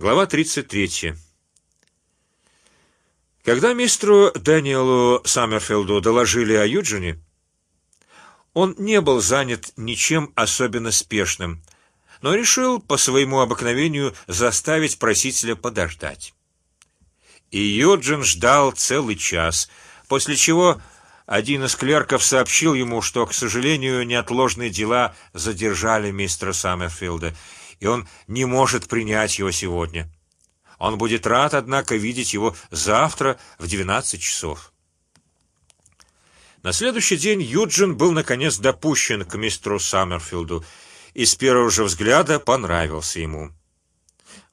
Глава тридцать третья. Когда мистеру Дэниелу Саммерфилду доложили о Юджине, он не был занят ничем особенно спешным, но решил по своему обыкновению заставить просителя подождать. И Юджин ждал целый час, после чего один из клерков сообщил ему, что, к сожалению, неотложные дела задержали мистера Саммерфилда, и он не может принять его сегодня. Он будет рад, однако, видеть его завтра в двенадцать часов. На следующий день Юджин был наконец допущен к мистеру Саммерфилду и с первого же взгляда понравился ему.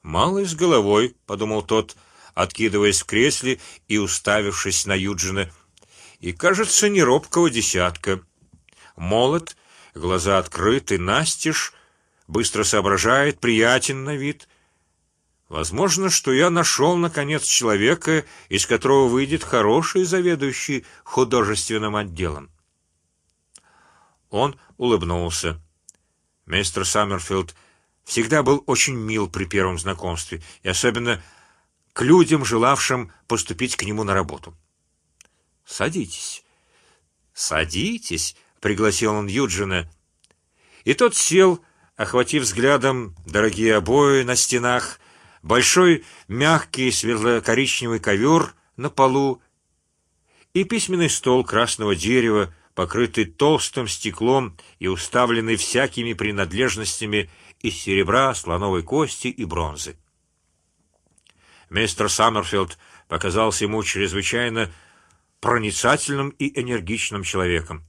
Малый с головой, подумал тот, откидываясь в кресле и уставившись на Юджина и, кажется, не робкого десятка. Молод, глаза открыты, настежь, быстро соображает, приятен на вид. Возможно, что я нашел наконец человека, из которого выйдет хороший заведующий художественным отделом. Он улыбнулся. Мистер Саммерфилд всегда был очень мил при первом знакомстве, и особенно к людям, желавшим поступить к нему на работу. Садитесь, садитесь, пригласил он Юджина, и тот сел, охватив взглядом дорогие обои на стенах, большой мягкий светло-коричневый ковер на полу и письменный стол красного дерева, покрытый толстым стеклом и уставленный всякими принадлежностями из серебра, слоновой кости и бронзы. Мистер Саммерфилд показался ему чрезвычайно проницательным и энергичным человеком.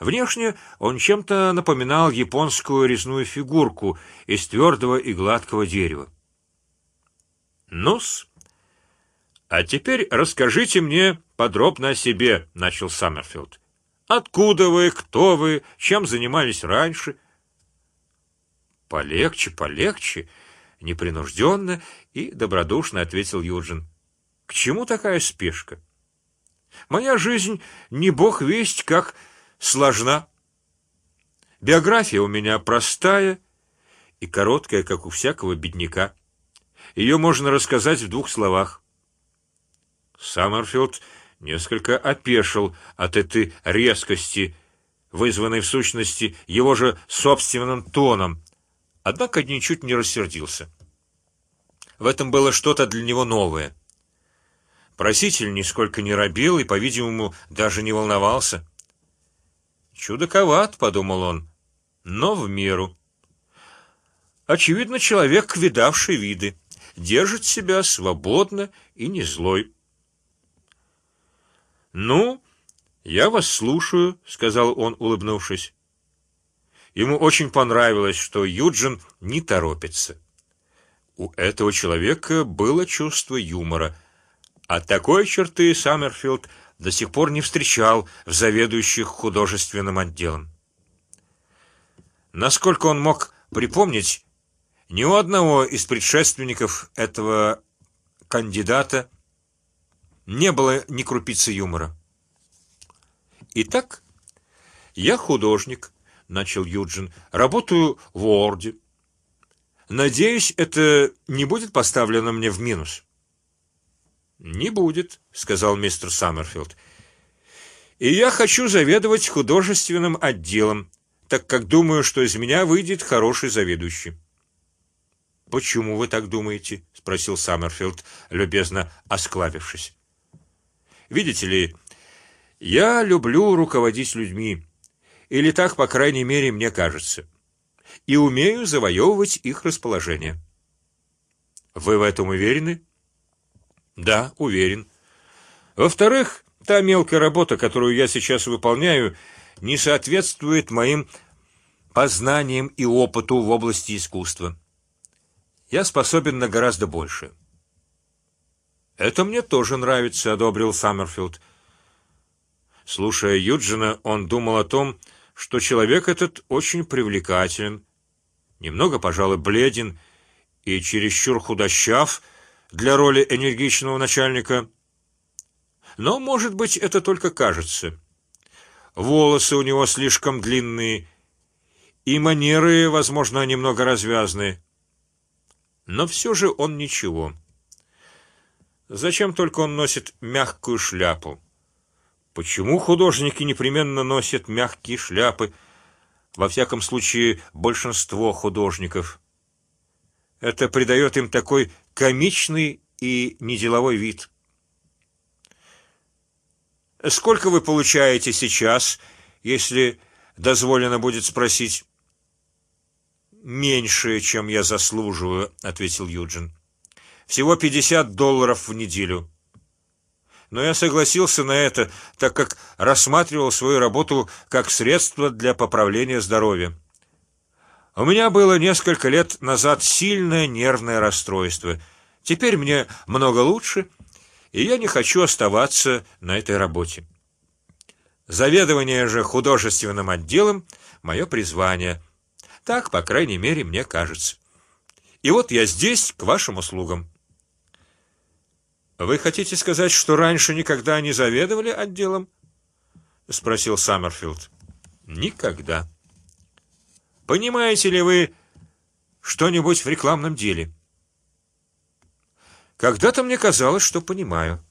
Внешне он чем-то напоминал японскую резную фигурку из твердого и гладкого дерева. Нус. А теперь расскажите мне подробно о себе, начал Саммерфилд. Откуда вы, кто вы, чем занимались раньше? Полегче, полегче, непринужденно и добродушно ответил Юджин. К чему такая спешка? Моя жизнь не бог весть как сложна. Биография у меня простая и короткая, как у всякого бедняка. Ее можно рассказать в двух словах. Саммерфилд несколько опешил от этой резкости, вызванной в сущности его же собственным тоном, однако ничуть не рассердился. В этом было что-то для него новое. Проситель нисколько не робел и, по-видимому, даже не волновался. Чудаковат, подумал он, но в меру. Очевидно, человек, видавший виды, держит себя свободно и не злой. Ну, я вас слушаю, сказал он, улыбнувшись. Ему очень понравилось, что Юджин не торопится. У этого человека было чувство юмора а такой черты Саммерфилд до сих пор не встречал в заведующих художественным отделом. Насколько он мог припомнить, ни у одного из предшественников этого кандидата не было ни крупицы юмора. Итак, я художник, начал Юджин, работаю в Орде. Надеюсь, это не будет поставлено мне в минус. Не будет, сказал мистер Саммерфилд. И я хочу заведовать художественным отделом, так как думаю, что из меня выйдет хороший заведующий. Почему вы так думаете? – спросил Саммерфилд, любезно осклабившись. Видите ли, я люблю руководить людьми, или так, по крайней мере, мне кажется, и умею завоевывать их расположение. Вы в этом уверены? Да, уверен. Во-вторых, та мелкая работа, которую я сейчас выполняю, не соответствует моим познаниям и опыту в области искусства. Я способен на гораздо больше. Это мне тоже нравится, одобрил Саммерфилд. Слушая Юджина, он думал о том, что человек этот очень привлекателен, немного, пожалуй, бледен и чересчур худощав для роли энергичного начальника. Но, может быть, это только кажется. Волосы у него слишком длинные, и манеры, возможно, немного развязные. но все же он ничего. Зачем только он носит мягкую шляпу? Почему художники непременно носят мягкие шляпы? Во всяком случае, большинство художников. Это придает им такой комичный и неделовой вид. Сколько вы получаете сейчас, если дозволено будет спросить? Меньше, чем я заслуживаю, ответил Юджин. Всего пятьдесят долларов в неделю. Но я согласился на это, так как рассматривал свою работу как средство для поправления здоровья. У меня было несколько лет назад сильное нервное расстройство. Теперь мне много лучше, и я не хочу оставаться на этой работе. Заведование же художественным отделом мое призвание. Так, по крайней мере, мне кажется. И вот я здесь к вашим услугам. Вы хотите сказать, что раньше никогда не заведовали отделом? спросил Саммерфилд. Никогда. Понимаете ли вы что-нибудь в рекламном деле? Когда-то мне казалось, что понимаю.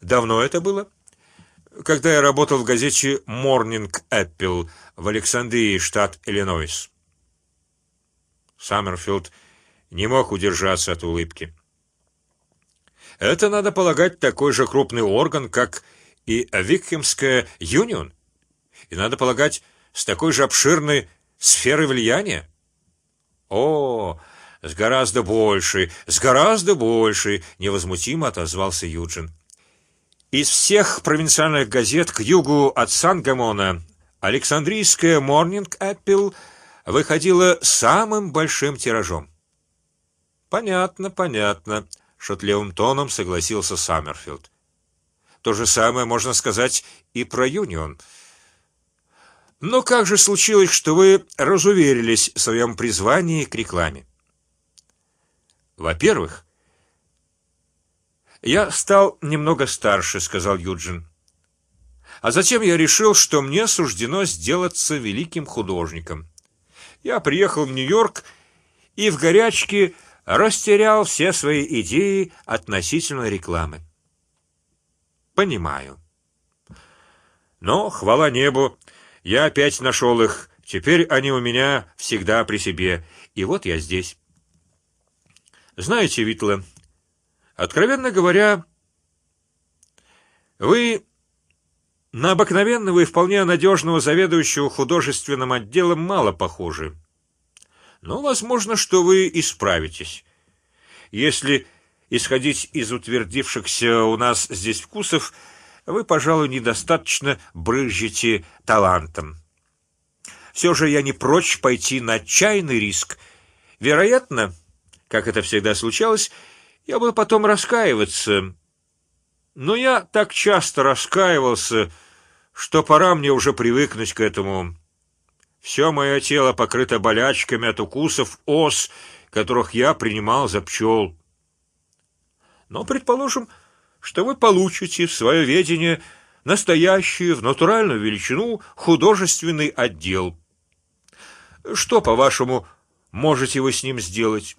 Давно это было? когда я работал в газете Morning Apple в Александрии, штат Иллинойс. Саммерфилд не мог удержаться от улыбки. Это надо полагать такой же крупный орган, как и Викхемская Юнион, и надо полагать с такой же обширной сферой влияния. О, с гораздо большей, с гораздо большей, невозмутимо отозвался Юджин. Из всех провинциальных газет к югу от Сан-Гамона Александрийская Morning Apple выходила самым большим тиражом. Понятно, понятно, шутливым тоном согласился Саммерфилд. То же самое можно сказать и про Юнион. Но как же случилось, что вы разуверились в своем призвании к рекламе? Во-первых, я стал немного старше, сказал Юджин. А затем я решил, что мне суждено сделаться великим художником. Я приехал в Нью-Йорк и в горячке растерял все свои идеи относительно рекламы. Понимаю. Но хвала небу, я опять нашел их. Теперь они у меня всегда при себе, и вот я здесь. Знаете, Витла, Откровенно говоря, вы на обыкновенного и вполне надежного заведующего художественным отделом мало похожи. Но возможно, что вы исправитесь, если исходить из утвердившихся у нас здесь вкусов, вы, пожалуй, недостаточно брызжете талантом. Все же я не прочь пойти на отчаянный риск. Вероятно, как это всегда случалось, я буду потом раскаиваться, но я так часто раскаивался, что пора мне уже привыкнуть к этому. Все мое тело покрыто болячками от укусов ос, которых я принимал за пчел. Но предположим, что вы получите в свое ведение настоящую в натуральную величину художественный отдел. Что, по-вашему, можете вы с ним сделать?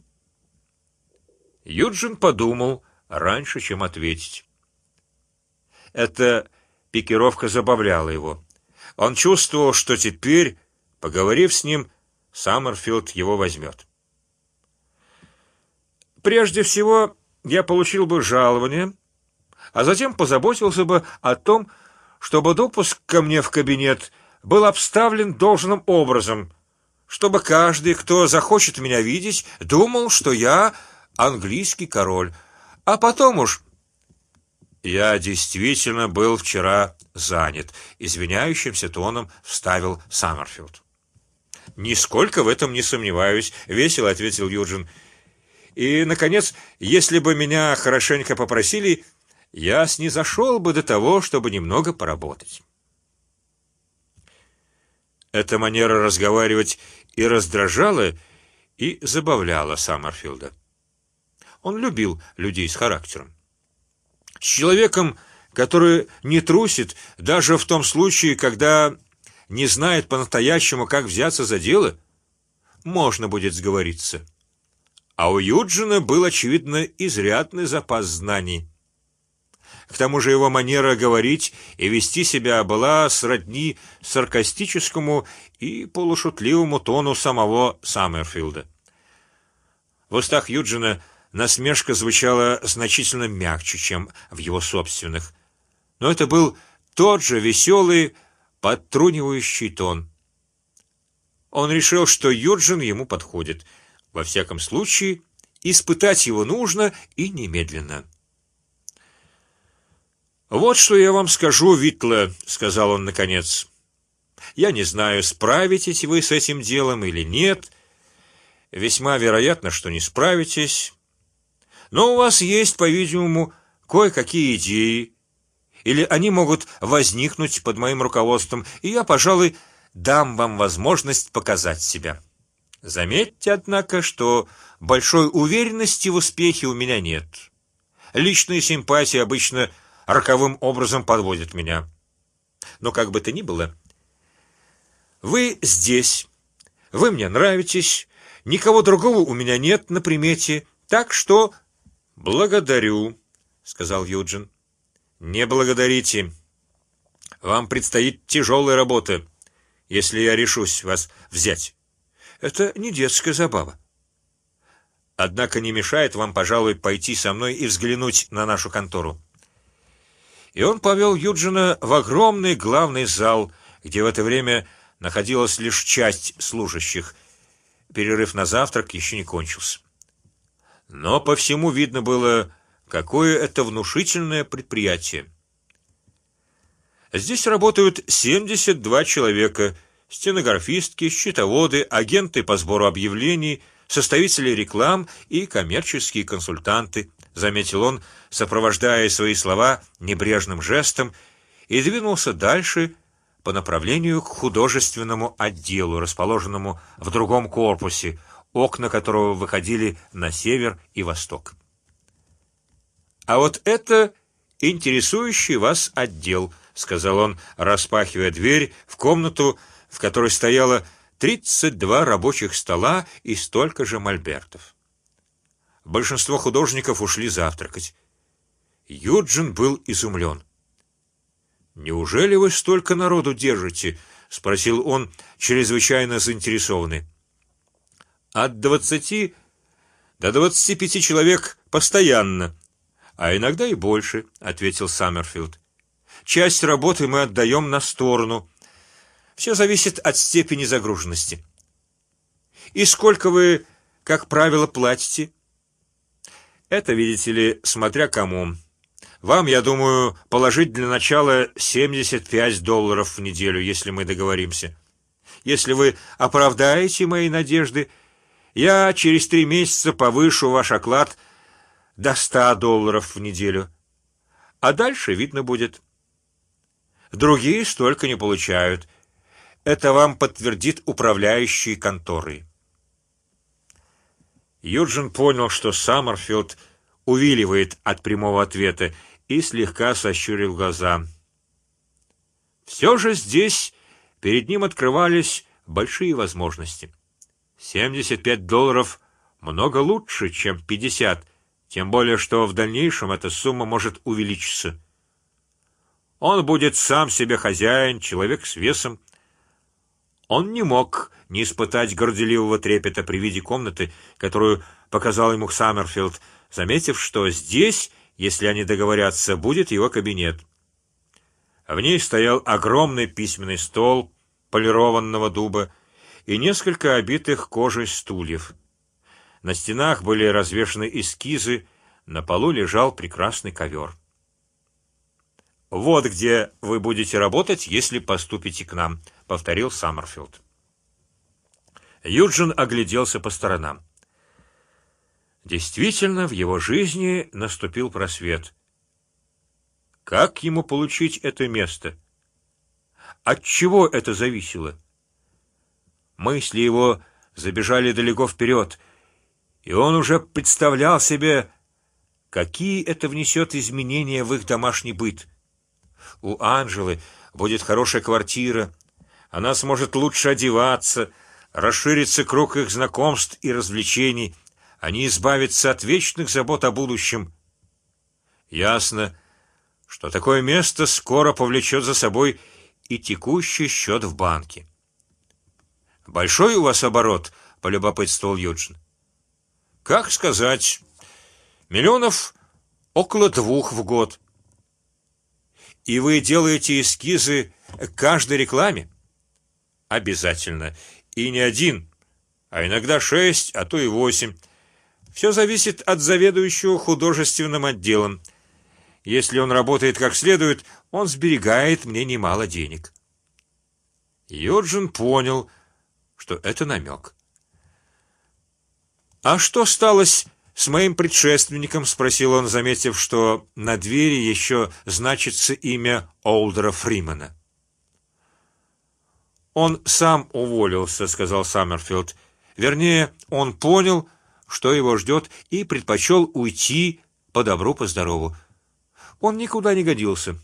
Юджин подумал раньше, чем ответить. Эта пикировка забавляла его. Он чувствовал, что теперь, поговорив с ним, Саммерфилд его возьмет. Прежде всего, я получил бы жалование, а затем позаботился бы о том, чтобы допуск ко мне в кабинет был обставлен должным образом, чтобы каждый, кто захочет меня видеть, думал, что я английский король, а потом уж я действительно был вчера занят. Извиняющимся тоном вставил Саммерфилд. Нисколько в этом не сомневаюсь, весело ответил Юджин. И, наконец, если бы меня хорошенько попросили, я снизошел бы до того, чтобы немного поработать. Эта манера разговаривать и раздражала, и забавляла Саммерфилда. Он любил людей с характером. С человеком, который не трусит даже в том случае, когда не знает по-настоящему, как взяться за дело, можно будет сговориться. а у Юджина был очевидно изрядный запас знаний. К тому же его манера говорить и вести себя была сродни саркастическому и полушутливому тону самого Саммерфилда. В устах Юджина насмешка звучала значительно мягче, чем в его собственных, но это был тот же веселый, подтрунивающий тон. Он решил, что Юджин ему подходит. Во всяком случае, испытать его нужно и немедленно. Вот что я вам скажу, Витла, сказал он наконец. Я не знаю, справитесь вы с этим делом или нет. Весьма вероятно, что не справитесь. Но у вас есть, по-видимому, кое-какие идеи, или они могут возникнуть под моим руководством, и я, пожалуй, дам вам возможность показать себя. Заметьте, однако, что большой уверенности в успехе у меня нет. Личные симпатии обычно роковым образом подводит меня. Но как бы то ни было, вы здесь, вы мне нравитесь, никого другого у меня нет на примете, так что благодарю, сказал Юджин. Не благодарите, вам предстоит тяжелая работа, если я решусь вас взять. Это не детская забава. Однако не мешает вам, пожалуй, пойти со мной и взглянуть на нашу контору и он повел Юджина в огромный главный зал, где в это время находилась лишь часть служащих. Перерыв на завтрак еще не кончился. Но по всему видно было, какое это внушительное предприятие. Здесь работают 72 человека: стенографистки, счетоводы, агенты по сбору объявлений, составители реклам и коммерческие консультанты заметил он, сопровождая свои слова небрежным жестом, и двинулся дальше по направлению к художественному отделу, расположенному в другом корпусе, окна которого выходили на север и восток. А вот это интересующий вас отдел, сказал он, распахивая дверь в комнату, в которой стояло тридцать два рабочих стола и столько же мольбертов. Большинство художников ушли завтракать. Юджин был изумлен. Неужели вы столько народу держите? – спросил он, чрезвычайно заинтересованный. От двадцати до двадцати пяти человек постоянно, а иногда и больше, ответил Саммерфилд. Часть работы мы отдаем на сторону. Все зависит от степени загруженности. И сколько вы, как правило, платите? Это, видите ли, смотря кому. Вам, я думаю, положить для начала 75 долларов в неделю, если мы договоримся. Если вы оправдаете мои надежды, я через три месяца повышу ваш оклад до 100 долларов в неделю, а дальше видно будет. Другие столько не получают. Это вам подтвердит управляющий конторой. Юджин понял, что Саммерфилд увиливает от прямого ответа и слегка сощурил глаза. Все же здесь перед ним открывались большие возможности. Семьдесят пять долларов много лучше, чем пятьдесят, тем более что в дальнейшем эта сумма может увеличиться. Он будет сам себе хозяин, человек с весом. Он не мог не испытать горделивого трепета при виде комнаты, которую показал ему Саммерфилд, заметив, что здесь, если они договорятся, будет его кабинет. В ней стоял огромный письменный стол полированного дуба и несколько обитых кожей стульев. На стенах были развешаны эскизы, на полу лежал прекрасный ковер. Вот где вы будете работать, если поступите к нам, повторил Саммерфилд. Юджин огляделся по сторонам. Действительно, в его жизни наступил просвет. Как ему получить это место? От чего это зависело? Мысли его забежали далеко вперед, и он уже представлял себе, какие это внесет изменения в их домашний быт. У Анжелы будет хорошая квартира, она сможет лучше одеваться расширится круг их знакомств и развлечений, они избавятся от вечных забот о будущем. Ясно, что такое место скоро повлечет за собой и текущий счет в банке. Большой у вас оборот, полюбопытствовал Юджин. Как сказать, миллионов около двух в год. И вы делаете эскизы каждой рекламе? Обязательно. И не один, а иногда шесть, а то и восемь. Все зависит от заведующего художественным отделом. Если он работает как следует, он сберегает мне немало денег. Юджин понял, что это намек. А что сталось с моим предшественником? спросил он, заметив, что на двери еще значится имя Олдера Фримена. Он сам уволился, сказал Саммерфилд. Вернее, он понял, что его ждет, и предпочел уйти по добру по здорову. Он никуда не годился.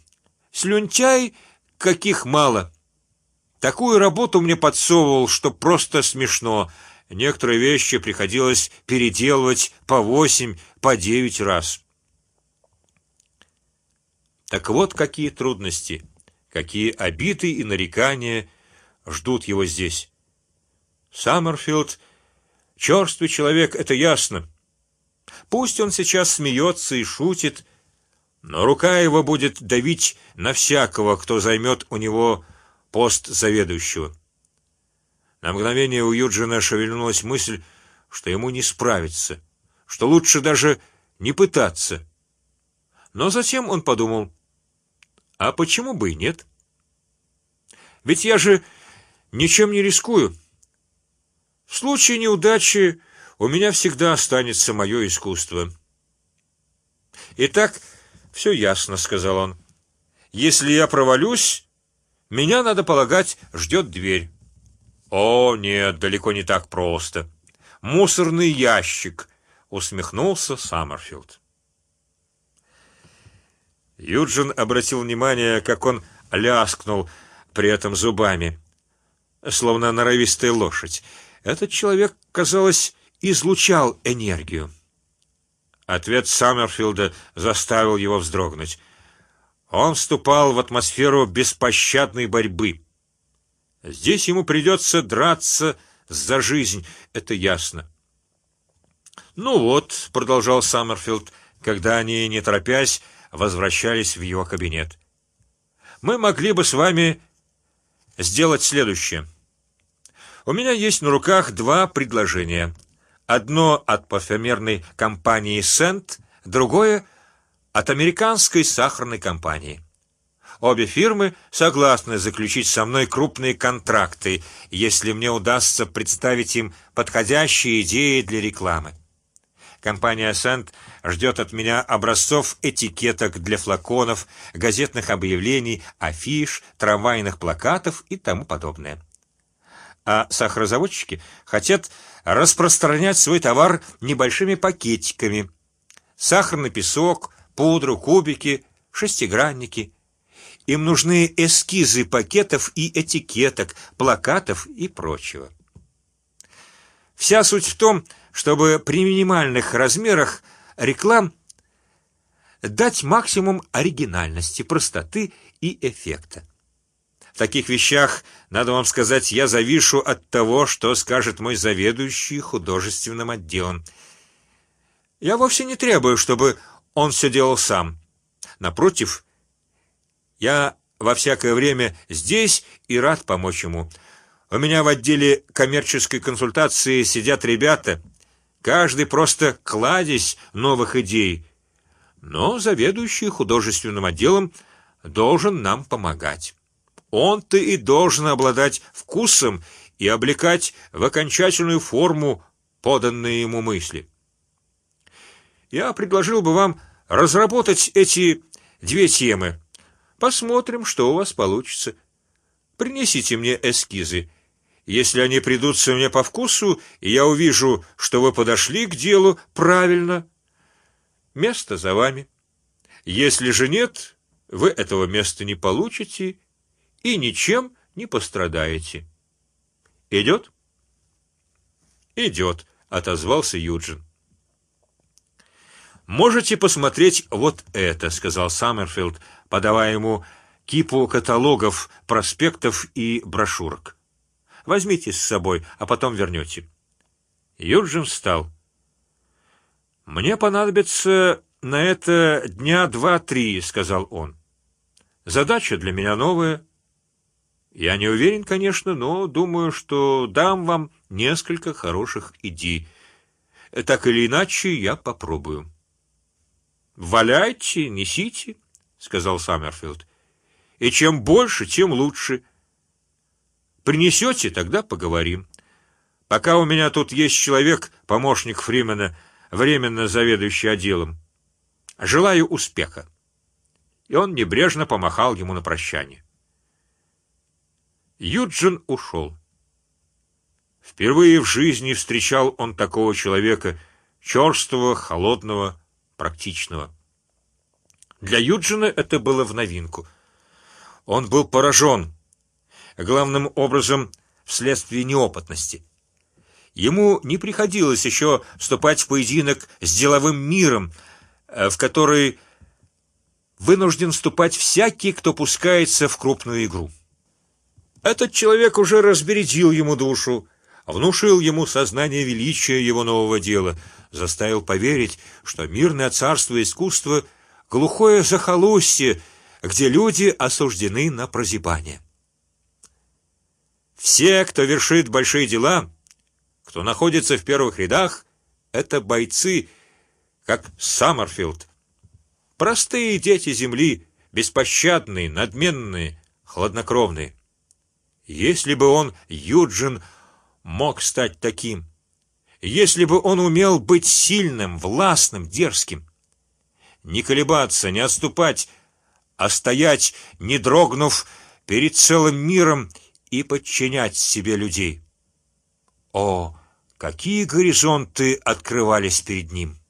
Слюнтяй, каких мало. Такую работу мне подсовывал, что просто смешно. Некоторые вещи приходилось переделывать по восемь, по девять раз. Так вот, какие трудности, какие обиды и нарекания ждут его здесь. Саммерфилд черствый человек, это ясно. Пусть он сейчас смеется и шутит, но рука его будет давить на всякого, кто займет у него пост заведующего. На мгновение у Юджина шевельнулась мысль, что ему не справиться, что лучше даже не пытаться. Но затем он подумал: а почему бы и нет? Ведь я же ничем не рискую. В случае неудачи у меня всегда останется мое искусство. Итак, все ясно, сказал он. Если я провалюсь, меня надо полагать ждет дверь. О нет, далеко не так просто. Мусорный ящик, усмехнулся Саммерфилд. Юджин обратил внимание, как он ляскнул при этом зубами, словно норовистая лошадь. Этот человек, казалось, излучал энергию. Ответ Саммерфилда заставил его вздрогнуть. Он вступал в атмосферу беспощадной борьбы. Здесь ему придется драться за жизнь, это ясно. Ну вот, продолжал Саммерфилд, когда они не торопясь возвращались в его кабинет. Мы могли бы с вами сделать следующее. У меня есть на руках два предложения. Одно от парфюмерной компании Сент, другое от американской сахарной компании. Обе фирмы согласны заключить со мной крупные контракты, если мне удастся представить им подходящие идеи для рекламы. Компания Сент ждет от меня образцов этикеток для флаконов, газетных объявлений, афиш, трамвайных плакатов и тому подобное. А сахарозаводчики хотят распространять свой товар небольшими пакетиками: сахарный песок, пудру, кубики, шестигранники. Им нужны эскизы пакетов и этикеток, плакатов и прочего. Вся суть в том, чтобы при минимальных размерах реклам дать максимум оригинальности, простоты и эффекта. В таких вещах, надо вам сказать, я завишу от того, что скажет мой заведующий художественным отделом. Я вовсе не требую, чтобы он все делал сам. Напротив, я во всякое время здесь и рад помочь ему. У меня в отделе коммерческой консультации сидят ребята, каждый просто кладезь новых идей, но заведующий художественным отделом должен нам помогать. Он-то и должен обладать вкусом и облекать в окончательную форму поданные ему мысли. Я предложил бы вам разработать эти две темы. Посмотрим, что у вас получится. Принесите мне эскизы. Если они придутся мне по вкусу, и я увижу, что вы подошли к делу правильно, место за вами. Если же нет, вы этого места не получите и ничем не пострадаете. Идет? Идет, отозвался Юджин. Можете посмотреть вот это, сказал Саммерфилд, подавая ему кипу каталогов, проспектов и брошюрок. Возьмите с собой, а потом вернете. Юджин встал. Мне понадобится на это дня два-три, сказал он. Задача для меня новая. Я не уверен, конечно, но думаю, что дам вам несколько хороших идей. Так или иначе, я попробую. Валяйте, несите, сказал Саммерфилд. И чем больше, тем лучше. Принесете, тогда поговорим. Пока у меня тут есть человек, помощник Фримена, временно заведующий отделом. Желаю успеха. И он небрежно помахал ему на прощание. Юджин ушел. Впервые в жизни встречал он такого человека, черствого, холодного, практичного. Для Юджина это было в новинку. Он был поражен, главным образом вследствие неопытности. Ему не приходилось еще вступать в поединок с деловым миром, э, в который вынужден вступать всякий, кто пускается в крупную игру. Этот человек уже разбередил ему душу, внушил ему сознание величия его нового дела, заставил поверить, что мирное царство искусства глухое захолустье, где люди осуждены на прозябание. Все, кто вершит большие дела, кто находится в первых рядах, это бойцы, как Саммерфилд, простые дети земли, беспощадные, надменные, хладнокровные. Если бы он Юджин мог стать таким, если бы он умел быть сильным, властным, дерзким, не колебаться, не отступать, а стоять, не дрогнув перед целым миром и подчинять себе людей. О, какие горизонты открывались перед ним!